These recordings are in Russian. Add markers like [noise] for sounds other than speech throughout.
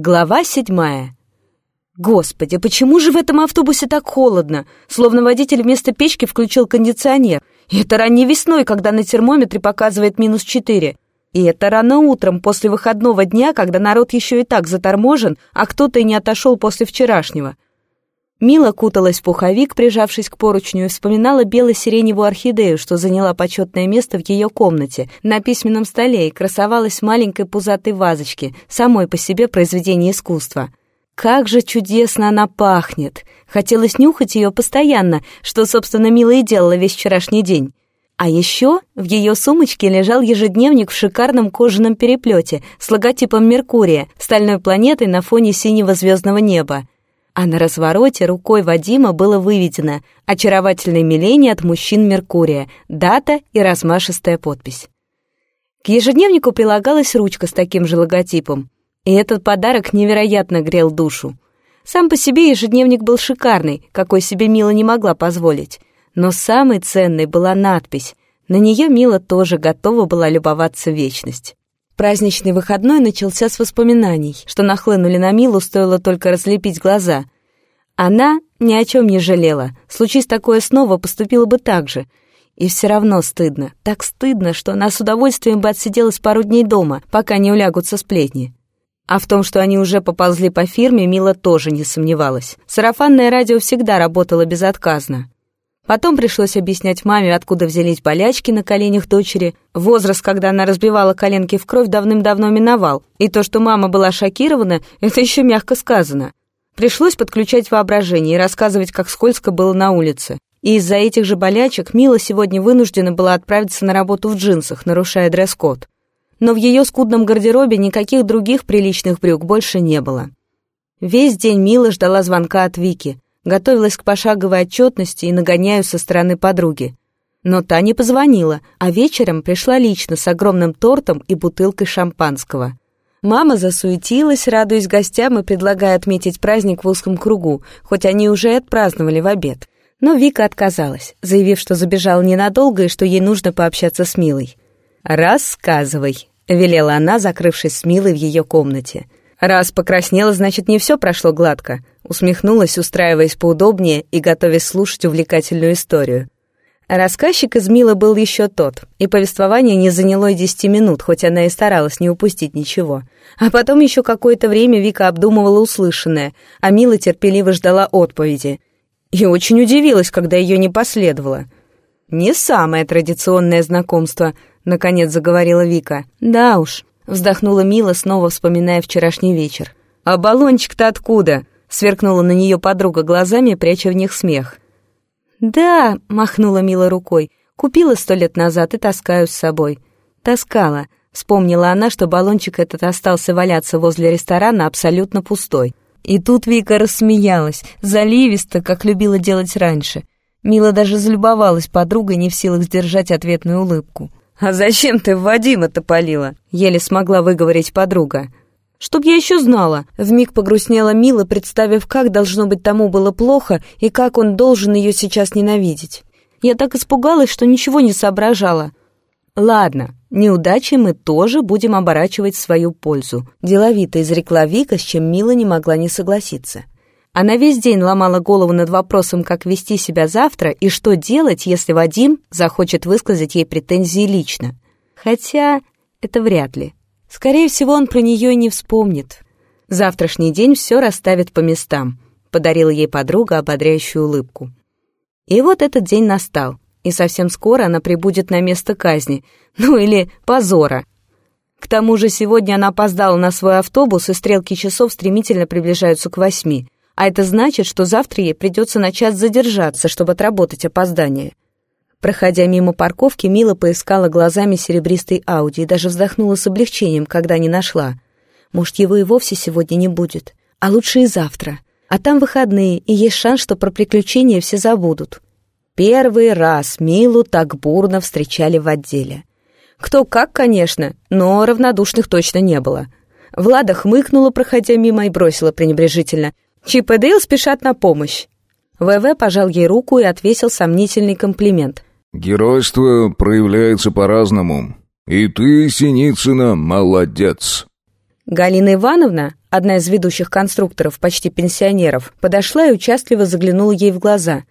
Глава седьмая. Господи, почему же в этом автобусе так холодно? Словно водитель вместо печки включил кондиционер. И это ранней весной, когда на термометре показывает минус четыре. И это рано утром, после выходного дня, когда народ еще и так заторможен, а кто-то и не отошел после вчерашнего. Мила куталась в пуховик, прижавшись к поручню, и вспоминала бело-сиреневую орхидею, что заняла почетное место в ее комнате, на письменном столе и красовалась в маленькой пузатой вазочке, самой по себе произведение искусства. Как же чудесно она пахнет! Хотелось нюхать ее постоянно, что, собственно, Мила и делала весь вчерашний день. А еще в ее сумочке лежал ежедневник в шикарном кожаном переплете с логотипом Меркурия, стальной планетой на фоне синего звездного неба а на развороте рукой Вадима было выведено «Очаровательное миление от мужчин Меркурия», дата и размашистая подпись. К ежедневнику прилагалась ручка с таким же логотипом, и этот подарок невероятно грел душу. Сам по себе ежедневник был шикарный, какой себе Мила не могла позволить. Но самой ценной была надпись. На нее Мила тоже готова была любоваться вечность. Праздничный выходной начался с воспоминаний, что нахлынули на Милу, стоило только разлепить глаза. Она ни о чем не жалела. Случись такое снова, поступила бы так же. И все равно стыдно. Так стыдно, что она с удовольствием бы отсиделась пару дней дома, пока не улягутся сплетни. А в том, что они уже поползли по фирме, Мила тоже не сомневалась. Сарафанное радио всегда работало безотказно. Потом пришлось объяснять маме, откуда взялись болячки на коленях дочери. Возраст, когда она разбивала коленки в кровь, давным-давно миновал. И то, что мама была шокирована, это еще мягко сказано. Пришлось подключать воображение и рассказывать, как скользко было на улице. И из-за этих же болячек Мила сегодня вынуждена была отправиться на работу в джинсах, нарушая дресс-код. Но в ее скудном гардеробе никаких других приличных брюк больше не было. Весь день Мила ждала звонка от Вики готовилась к пошаговой отчетности и нагоняю со стороны подруги. Но та не позвонила, а вечером пришла лично с огромным тортом и бутылкой шампанского. Мама засуетилась, радуясь гостям и предлагая отметить праздник в узком кругу, хоть они уже отпраздновали в обед. Но Вика отказалась, заявив, что забежала ненадолго и что ей нужно пообщаться с Милой. «Рассказывай», — велела она, закрывшись с Милой в ее комнате. «Раз покраснела, значит, не все прошло гладко усмехнулась, устраиваясь поудобнее и готовясь слушать увлекательную историю. Рассказчик из Мила был еще тот, и повествование не заняло и десяти минут, хоть она и старалась не упустить ничего. А потом еще какое-то время Вика обдумывала услышанное, а Мила терпеливо ждала отповеди. И очень удивилась, когда ее не последовало. «Не самое традиционное знакомство», — наконец заговорила Вика. «Да уж», — вздохнула Мила, снова вспоминая вчерашний вечер. «А баллончик-то откуда?» Сверкнула на нее подруга глазами, пряча в них смех. «Да», — махнула Мила рукой, — «купила сто лет назад и таскаю с собой». «Таскала», — вспомнила она, что баллончик этот остался валяться возле ресторана абсолютно пустой. И тут Вика рассмеялась, заливисто, как любила делать раньше. Мила даже залюбовалась подругой, не в силах сдержать ответную улыбку. «А зачем ты Вадима-то полила?» — еле смогла выговорить подруга. Чтоб я еще знала. Вмиг погрустнела Мила, представив, как должно быть тому было плохо и как он должен ее сейчас ненавидеть. Я так испугалась, что ничего не соображала. Ладно, неудачи мы тоже будем оборачивать в свою пользу. Деловито изрекла Вика, с чем Мила не могла не согласиться. Она весь день ломала голову над вопросом, как вести себя завтра и что делать, если Вадим захочет высказать ей претензии лично. Хотя это вряд ли. Скорее всего, он про нее и не вспомнит. Завтрашний день все расставит по местам, подарила ей подруга ободряющую улыбку. И вот этот день настал, и совсем скоро она прибудет на место казни, ну или позора. К тому же сегодня она опоздала на свой автобус, и стрелки часов стремительно приближаются к восьми, а это значит, что завтра ей придется на час задержаться, чтобы отработать опоздание. Проходя мимо парковки, Мила поискала глазами серебристый Ауди и даже вздохнула с облегчением, когда не нашла. Может, его и вовсе сегодня не будет, а лучше и завтра. А там выходные, и есть шанс, что про приключения все забудут. Первый раз Милу так бурно встречали в отделе. Кто как, конечно, но равнодушных точно не было. Влада хмыкнула, проходя мимо, и бросила пренебрежительно. «Чип и Дейл спешат на помощь». ВВ пожал ей руку и отвесил сомнительный комплимент. Геройство проявляется по-разному. И ты, Синицына, молодец. Галина Ивановна, одна из ведущих конструкторов, почти пенсионеров, подошла и участливо заглянула ей в глаза.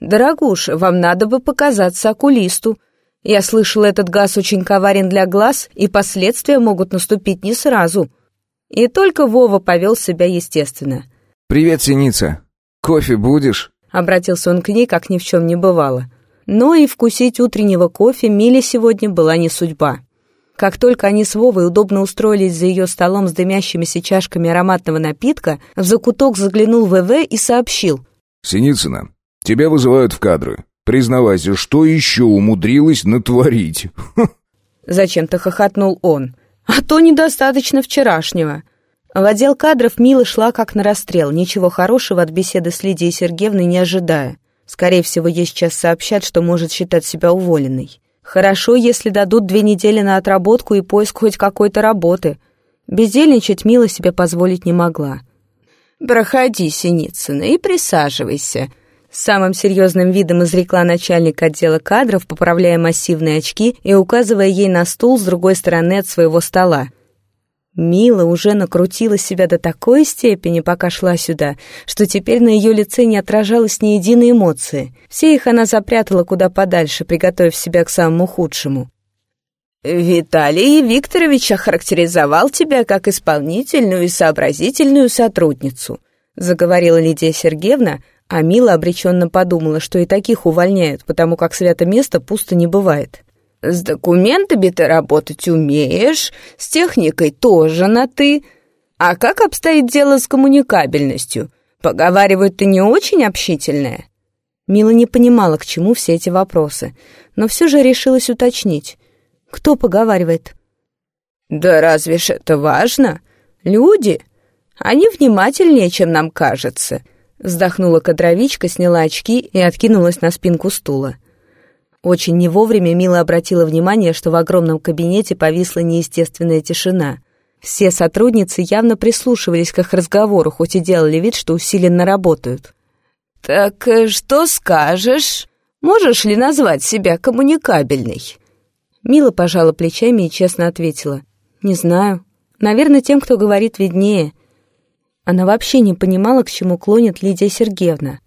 «Дорогуша, вам надо бы показаться окулисту. Я слышала, этот газ очень коварен для глаз, и последствия могут наступить не сразу». И только Вова повел себя естественно. «Привет, Синица. Кофе будешь?» Обратился он к ней, как ни в чем не бывало. Но и вкусить утреннего кофе Миле сегодня была не судьба. Как только они с Вовой удобно устроились за ее столом с дымящимися чашками ароматного напитка, в закуток заглянул ВВ и сообщил. «Синицына, тебя вызывают в кадры. Признавайся, что еще умудрилась натворить?» [laughs] Зачем-то хохотнул он. «А то недостаточно вчерашнего». В отдел кадров Мила шла как на расстрел, ничего хорошего от беседы с Лидией Сергеевной не ожидая. Скорее всего, ей сейчас сообщат, что может считать себя уволенной. Хорошо, если дадут две недели на отработку и поиск хоть какой-то работы. Бездельничать Мила себе позволить не могла. «Проходи, Синицына, и присаживайся», самым серьезным видом изрекла начальник отдела кадров, поправляя массивные очки и указывая ей на стул с другой стороны от своего стола. Мила уже накрутила себя до такой степени, пока шла сюда, что теперь на ее лице не отражалось ни единой эмоции. Все их она запрятала куда подальше, приготовив себя к самому худшему. «Виталий Викторович охарактеризовал тебя как исполнительную и сообразительную сотрудницу», заговорила Лидия Сергеевна, а Мила обреченно подумала, что и таких увольняют, потому как свято место пусто не бывает. С документами ты работать умеешь, с техникой тоже на «ты». А как обстоит дело с коммуникабельностью? Поговаривают, ты не очень общительная?» Мила не понимала, к чему все эти вопросы, но все же решилась уточнить. «Кто поговаривает?» «Да разве ж это важно? Люди. Они внимательнее, чем нам кажется». Вздохнула кадровичка, сняла очки и откинулась на спинку стула. Очень не вовремя Мила обратила внимание, что в огромном кабинете повисла неестественная тишина. Все сотрудницы явно прислушивались к их разговору, хоть и делали вид, что усиленно работают. «Так э, что скажешь? Можешь ли назвать себя коммуникабельной?» Мила пожала плечами и честно ответила. «Не знаю. Наверное, тем, кто говорит, виднее». Она вообще не понимала, к чему клонит Лидия Сергеевна.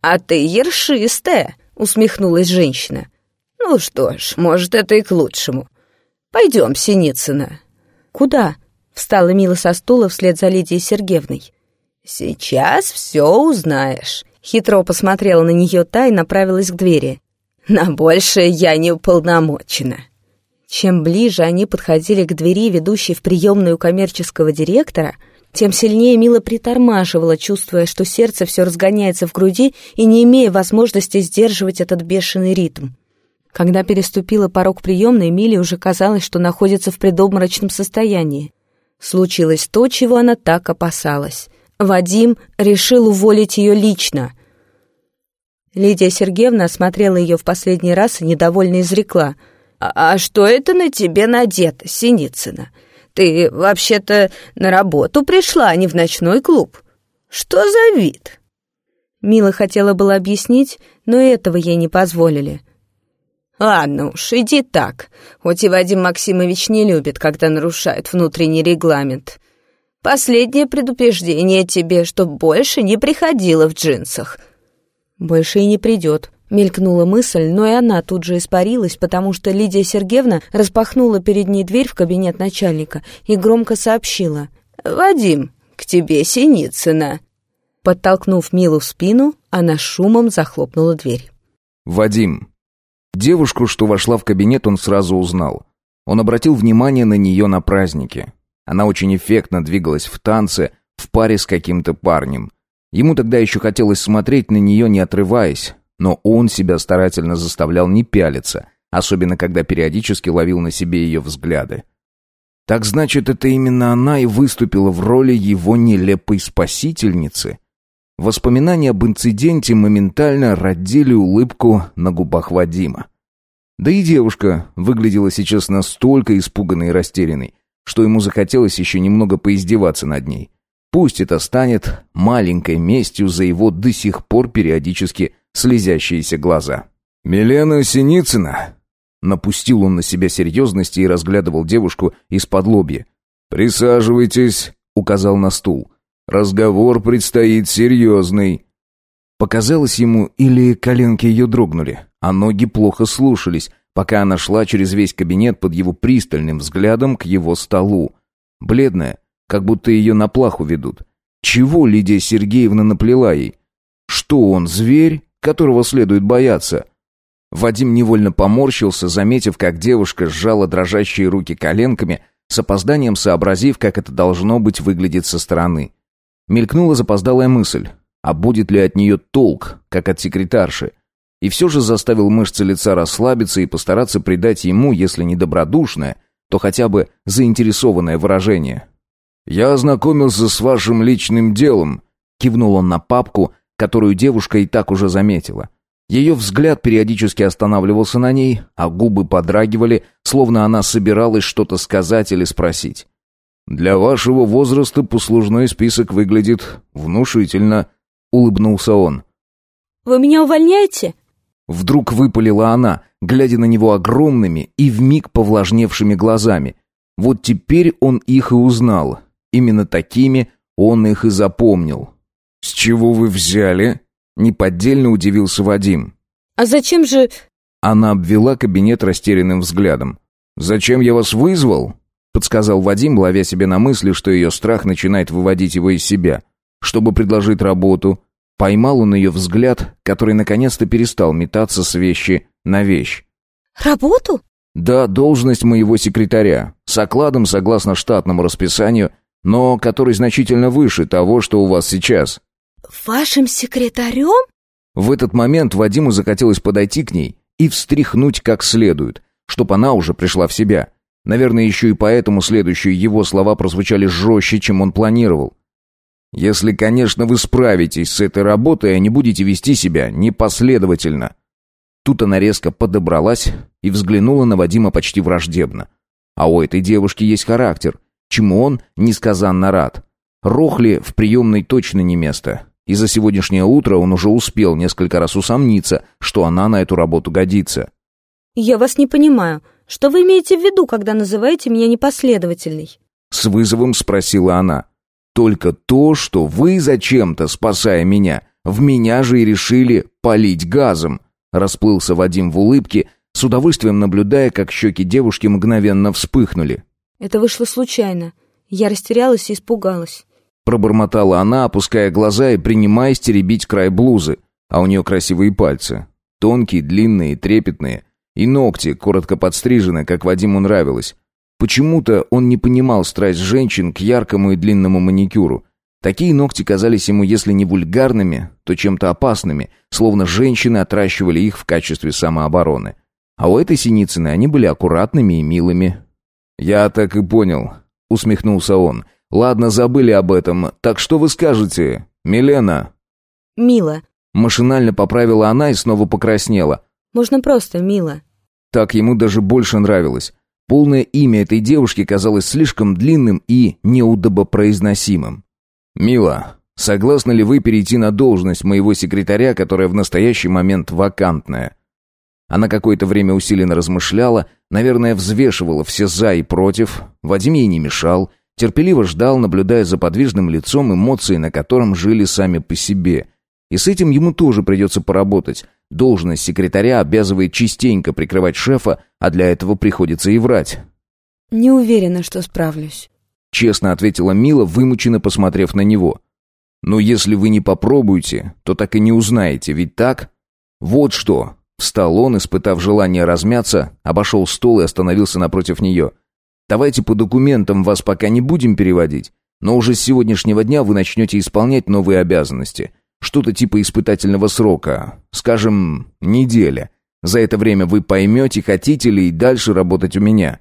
«А ты ершистая!» — усмехнулась женщина. «Ну что ж, может, это и к лучшему. Пойдем, Синицына». «Куда?» — встала Мила со стула вслед за Лидией Сергеевной. «Сейчас все узнаешь», — хитро посмотрела на нее та и направилась к двери. «На большее я не уполномочена». Чем ближе они подходили к двери, ведущей в приемную коммерческого директора, тем сильнее Мила притормаживала, чувствуя, что сердце все разгоняется в груди и не имея возможности сдерживать этот бешеный ритм. Когда переступила порог приемной, Миле уже казалось, что находится в предобморочном состоянии. Случилось то, чего она так опасалась. Вадим решил уволить ее лично. Лидия Сергеевна осмотрела ее в последний раз и недовольно изрекла. «А, «А что это на тебе надето, Синицына? Ты вообще-то на работу пришла, а не в ночной клуб. Что за вид?» Мила хотела было объяснить, но этого ей не позволили. «Ладно уж, иди так, хоть и Вадим Максимович не любит, когда нарушают внутренний регламент. Последнее предупреждение тебе, чтоб больше не приходило в джинсах». «Больше и не придет», — мелькнула мысль, но и она тут же испарилась, потому что Лидия Сергеевна распахнула перед ней дверь в кабинет начальника и громко сообщила. «Вадим, к тебе Синицына». Подтолкнув Милу в спину, она шумом захлопнула дверь. «Вадим, Девушку, что вошла в кабинет, он сразу узнал. Он обратил внимание на нее на празднике. Она очень эффектно двигалась в танце, в паре с каким-то парнем. Ему тогда еще хотелось смотреть на нее, не отрываясь, но он себя старательно заставлял не пялиться, особенно когда периодически ловил на себе ее взгляды. Так значит, это именно она и выступила в роли его нелепой спасительницы? Воспоминания об инциденте моментально родили улыбку на губах Вадима. Да и девушка выглядела сейчас настолько испуганной и растерянной, что ему захотелось еще немного поиздеваться над ней. Пусть это станет маленькой местью за его до сих пор периодически слезящиеся глаза. «Милена Синицына!» Напустил он на себя серьезности и разглядывал девушку из-под лобья. «Присаживайтесь», — указал на стул. «Разговор предстоит серьезный». Показалось ему, или коленки ее дрогнули, а ноги плохо слушались, пока она шла через весь кабинет под его пристальным взглядом к его столу. Бледная, как будто ее на плаху ведут. Чего Лидия Сергеевна наплела ей? Что он, зверь, которого следует бояться? Вадим невольно поморщился, заметив, как девушка сжала дрожащие руки коленками, с опозданием сообразив, как это должно быть выглядеть со стороны. Мелькнула запоздалая мысль, а будет ли от нее толк, как от секретарши? И все же заставил мышцы лица расслабиться и постараться придать ему, если не добродушное, то хотя бы заинтересованное выражение. «Я ознакомился с вашим личным делом», — кивнул он на папку, которую девушка и так уже заметила. Ее взгляд периодически останавливался на ней, а губы подрагивали, словно она собиралась что-то сказать или спросить. «Для вашего возраста послужной список выглядит внушительно», — улыбнулся он. «Вы меня увольняете?» Вдруг выпалила она, глядя на него огромными и вмиг повлажневшими глазами. Вот теперь он их и узнал. Именно такими он их и запомнил. «С чего вы взяли?» Неподдельно удивился Вадим. «А зачем же...» Она обвела кабинет растерянным взглядом. «Зачем я вас вызвал?» Подсказал Вадим, ловя себе на мысли, что ее страх начинает выводить его из себя. Чтобы предложить работу. Поймал он ее взгляд, который наконец-то перестал метаться с вещи на вещь. «Работу?» «Да, должность моего секретаря. С окладом согласно штатному расписанию, но который значительно выше того, что у вас сейчас». «Вашим секретарем?» В этот момент Вадиму захотелось подойти к ней и встряхнуть как следует, чтоб она уже пришла в себя. Наверное, еще и поэтому следующие его слова прозвучали жестче, чем он планировал. «Если, конечно, вы справитесь с этой работой, а не будете вести себя непоследовательно». Тут она резко подобралась и взглянула на Вадима почти враждебно. А у этой девушки есть характер, чему он несказанно рад. Рохли в приемной точно не место. И за сегодняшнее утро он уже успел несколько раз усомниться, что она на эту работу годится. «Я вас не понимаю. Что вы имеете в виду, когда называете меня непоследовательной?» С вызовом спросила она. «Только то, что вы зачем-то, спасая меня, в меня же и решили полить газом», расплылся Вадим в улыбке, с удовольствием наблюдая, как щеки девушки мгновенно вспыхнули. «Это вышло случайно. Я растерялась и испугалась. Пробормотала она, опуская глаза и принимаясь теребить край блузы. А у нее красивые пальцы. Тонкие, длинные, трепетные. И ногти, коротко подстрижены, как Вадиму нравилось. Почему-то он не понимал страсть женщин к яркому и длинному маникюру. Такие ногти казались ему, если не вульгарными, то чем-то опасными, словно женщины отращивали их в качестве самообороны. А у этой Синицыной они были аккуратными и милыми. «Я так и понял», — усмехнулся он, — Ладно, забыли об этом. Так что вы скажете, Милена?» «Мила». Машинально поправила она и снова покраснела. «Можно просто, Мила». Так ему даже больше нравилось. Полное имя этой девушки казалось слишком длинным и неудобопроизносимым. «Мила, согласны ли вы перейти на должность моего секретаря, которая в настоящий момент вакантная?» Она какое-то время усиленно размышляла, наверное, взвешивала все «за» и «против». Вадим ей не мешал, Терпеливо ждал, наблюдая за подвижным лицом, эмоции на котором жили сами по себе. И с этим ему тоже придется поработать. Должность секретаря обязывает частенько прикрывать шефа, а для этого приходится и врать. «Не уверена, что справлюсь», — честно ответила Мила, вымученно посмотрев на него. «Но если вы не попробуете, то так и не узнаете, ведь так?» «Вот что!» Встал он, испытав желание размяться, обошел стол и остановился напротив нее. Давайте по документам вас пока не будем переводить, но уже с сегодняшнего дня вы начнете исполнять новые обязанности. Что-то типа испытательного срока, скажем, неделя. За это время вы поймете, хотите ли и дальше работать у меня.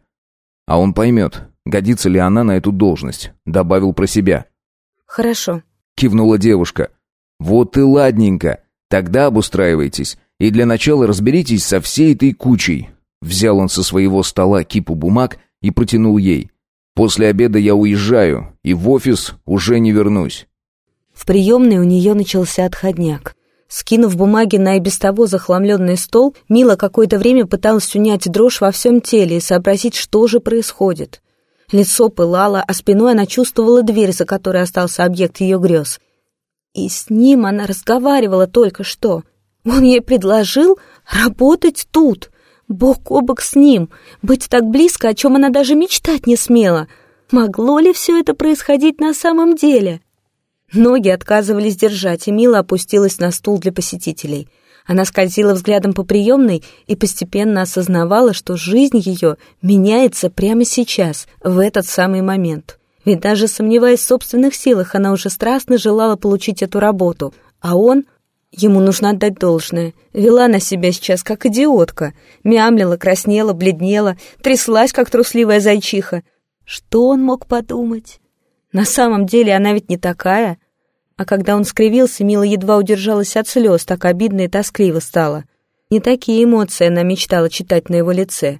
А он поймет, годится ли она на эту должность, добавил про себя. Хорошо. Кивнула девушка. Вот и ладненько. Тогда обустраивайтесь. И для начала разберитесь со всей этой кучей. Взял он со своего стола кипу бумаг и протянул ей. «После обеда я уезжаю, и в офис уже не вернусь». В приемной у нее начался отходняк. Скинув бумаги на и без того захламленный стол, Мила какое-то время пыталась унять дрожь во всем теле и сообразить, что же происходит. Лицо пылало, а спиной она чувствовала дверь, за которой остался объект ее грез. И с ним она разговаривала только что. Он ей предложил работать тут, бок о бок с ним, быть так близко, о чем она даже мечтать не смела. Могло ли все это происходить на самом деле? Ноги отказывались держать, и Мила опустилась на стул для посетителей. Она скользила взглядом по приемной и постепенно осознавала, что жизнь ее меняется прямо сейчас, в этот самый момент. Ведь даже сомневаясь в собственных силах, она уже страстно желала получить эту работу. А он... Ему нужно отдать должное. Вела на себя сейчас как идиотка. Мямлила, краснела, бледнела, тряслась, как трусливая зайчиха. Что он мог подумать? На самом деле она ведь не такая. А когда он скривился, Мила едва удержалась от слез, так обидно и тоскливо стало. Не такие эмоции она мечтала читать на его лице.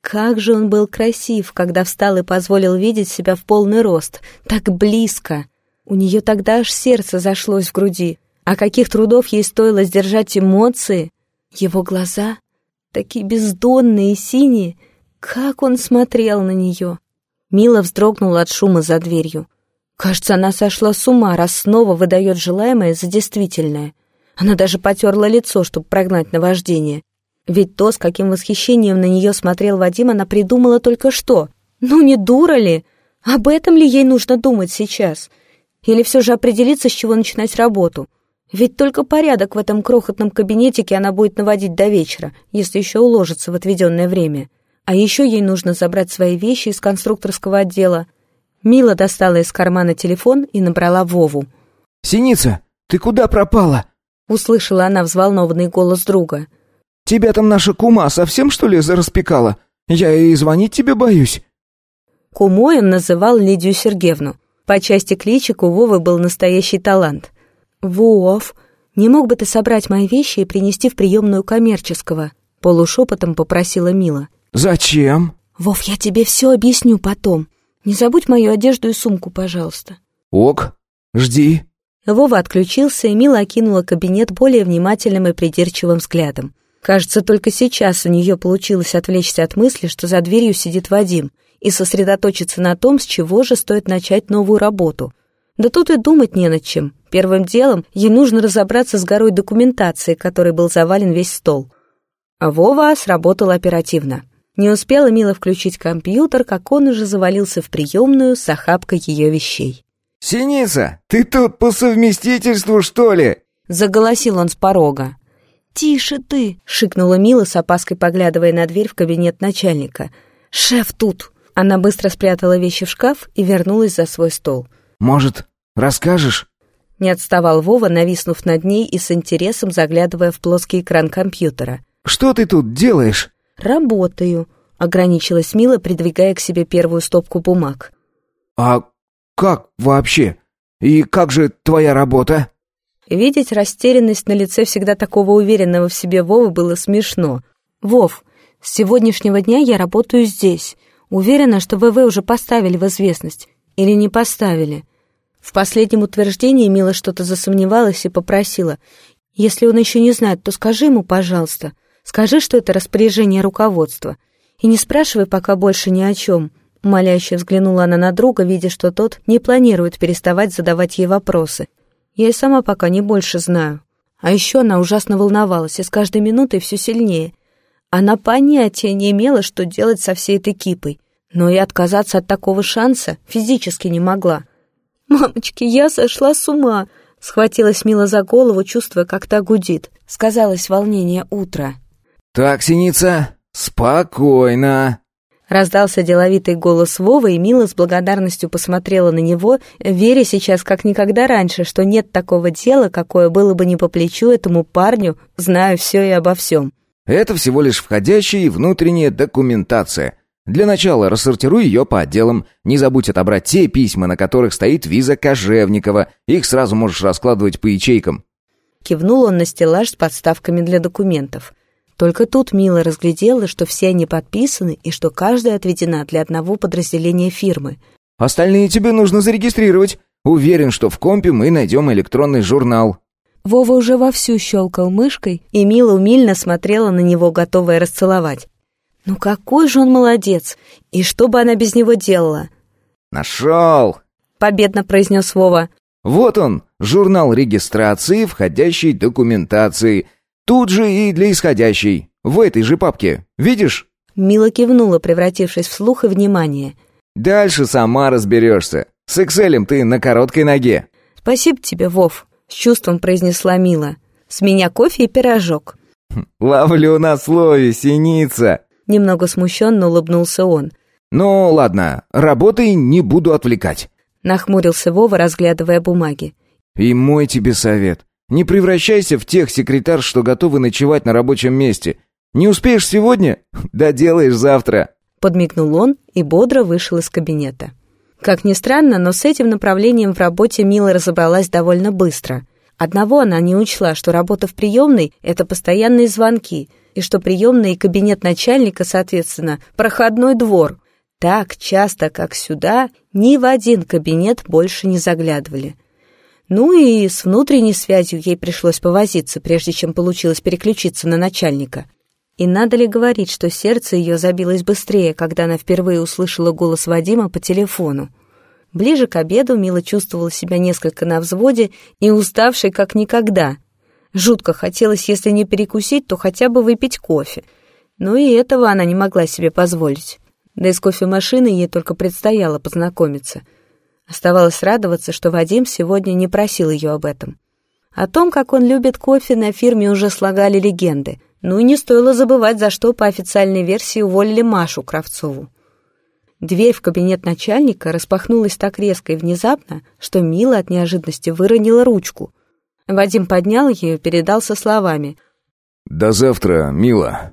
Как же он был красив, когда встал и позволил видеть себя в полный рост, так близко. У нее тогда аж сердце зашлось в груди. А каких трудов ей стоило сдержать эмоции? Его глаза, такие бездонные и синие, как он смотрел на нее. Мила вздрогнула от шума за дверью. Кажется, она сошла с ума, раз снова выдает желаемое за действительное. Она даже потерла лицо, чтобы прогнать наваждение. Ведь то, с каким восхищением на нее смотрел Вадим, она придумала только что. Ну не дура ли? Об этом ли ей нужно думать сейчас? Или все же определиться, с чего начинать работу? Ведь только порядок в этом крохотном кабинетике она будет наводить до вечера, если еще уложится в отведенное время. А еще ей нужно забрать свои вещи из конструкторского отдела, Мила достала из кармана телефон и набрала Вову. «Синица, ты куда пропала?» Услышала она взволнованный голос друга. «Тебя там наша кума совсем, что ли, зараспекала? Я и звонить тебе боюсь». Кумой он называл Лидию Сергеевну. По части кличек у Вовы был настоящий талант. «Вов, не мог бы ты собрать мои вещи и принести в приемную коммерческого?» Полушепотом попросила Мила. «Зачем?» «Вов, я тебе все объясню потом. Не забудь мою одежду и сумку, пожалуйста». «Ок, жди». Вова отключился, и Мила окинула кабинет более внимательным и придирчивым взглядом. Кажется, только сейчас у нее получилось отвлечься от мысли, что за дверью сидит Вадим, и сосредоточиться на том, с чего же стоит начать новую работу. Да тут и думать не над чем. Первым делом ей нужно разобраться с горой документации, которой был завален весь стол. А Вова сработал оперативно. Не успела Мила включить компьютер, как он уже завалился в приемную с охапкой ее вещей. «Синица, ты тут по совместительству, что ли?» Заголосил он с порога. «Тише ты!» — шикнула Мила с опаской, поглядывая на дверь в кабинет начальника. «Шеф тут!» Она быстро спрятала вещи в шкаф и вернулась за свой стол. «Может, расскажешь?» Не отставал Вова, нависнув над ней и с интересом заглядывая в плоский экран компьютера. «Что ты тут делаешь?» «Работаю», — ограничилась Мила, придвигая к себе первую стопку бумаг. «А как вообще? И как же твоя работа?» Видеть растерянность на лице всегда такого уверенного в себе Вовы было смешно. «Вов, с сегодняшнего дня я работаю здесь. Уверена, что ВВ уже поставили в известность. Или не поставили?» В последнем утверждении Мила что-то засомневалась и попросила. «Если он еще не знает, то скажи ему, пожалуйста. Скажи, что это распоряжение руководства. И не спрашивай пока больше ни о чем». Моляще взглянула она на друга, видя, что тот не планирует переставать задавать ей вопросы. Я и сама пока не больше знаю. А еще она ужасно волновалась, и с каждой минутой все сильнее. Она понятия не имела, что делать со всей этой кипой. Но и отказаться от такого шанса физически не могла. «Мамочки, я сошла с ума!» Схватилась Мила за голову, чувствуя, как та гудит. Сказалось волнение утра. «Так, Синица, спокойно!» Раздался деловитый голос Вовы, и Мила с благодарностью посмотрела на него, веря сейчас как никогда раньше, что нет такого дела, какое было бы не по плечу этому парню, знаю все и обо всем. «Это всего лишь входящая и внутренняя документация. Для начала рассортируй ее по отделам. Не забудь отобрать те письма, на которых стоит виза Кожевникова. Их сразу можешь раскладывать по ячейкам». Кивнул он на стеллаж с подставками для документов. Только тут Мила разглядела, что все они подписаны и что каждая отведена для одного подразделения фирмы. «Остальные тебе нужно зарегистрировать. Уверен, что в компе мы найдем электронный журнал». Вова уже вовсю щелкал мышкой, и Мила умильно смотрела на него, готовая расцеловать. Ну какой же он молодец! И что бы она без него делала? «Нашел!» — победно произнес Вова. «Вот он, журнал регистрации входящей документации. Тут же и для исходящей. В этой же папке. Видишь?» Мила кивнула, превратившись в слух и внимание. «Дальше сама разберешься. С Экселем ты на короткой ноге». «Спасибо тебе, Вов», — с чувством произнесла Мила. «С меня кофе и пирожок». «Ловлю на слове, синица!» Немного смущенно улыбнулся он. «Ну, ладно, работай, не буду отвлекать». Нахмурился Вова, разглядывая бумаги. «И мой тебе совет. Не превращайся в тех секретарь, что готовы ночевать на рабочем месте. Не успеешь сегодня? Доделаешь завтра». Подмигнул он и бодро вышел из кабинета. Как ни странно, но с этим направлением в работе Мила разобралась довольно быстро. Одного она не учла, что работа в приемной — это постоянные звонки, и что приемный и кабинет начальника, соответственно, проходной двор. Так часто, как сюда, ни в один кабинет больше не заглядывали. Ну и с внутренней связью ей пришлось повозиться, прежде чем получилось переключиться на начальника. И надо ли говорить, что сердце ее забилось быстрее, когда она впервые услышала голос Вадима по телефону. Ближе к обеду Мила чувствовала себя несколько на взводе и уставшей как никогда. Жутко хотелось, если не перекусить, то хотя бы выпить кофе. Но и этого она не могла себе позволить. Да и с кофемашиной ей только предстояло познакомиться. Оставалось радоваться, что Вадим сегодня не просил ее об этом. О том, как он любит кофе, на фирме уже слагали легенды. Ну и не стоило забывать, за что по официальной версии уволили Машу Кравцову. Дверь в кабинет начальника распахнулась так резко и внезапно, что Мила от неожиданности выронила ручку. Вадим поднял ее и передал со словами. «До завтра, Мила».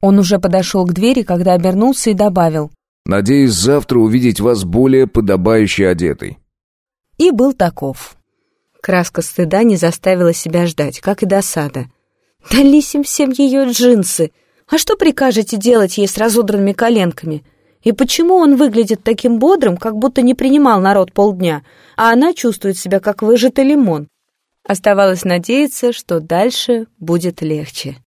Он уже подошел к двери, когда обернулся и добавил. «Надеюсь, завтра увидеть вас более подобающей одетой». И был таков. Краска стыда не заставила себя ждать, как и досада. «Дались им всем ее джинсы! А что прикажете делать ей с разодранными коленками?» И почему он выглядит таким бодрым, как будто не принимал народ полдня, а она чувствует себя как выжатый лимон? Оставалось надеяться, что дальше будет легче.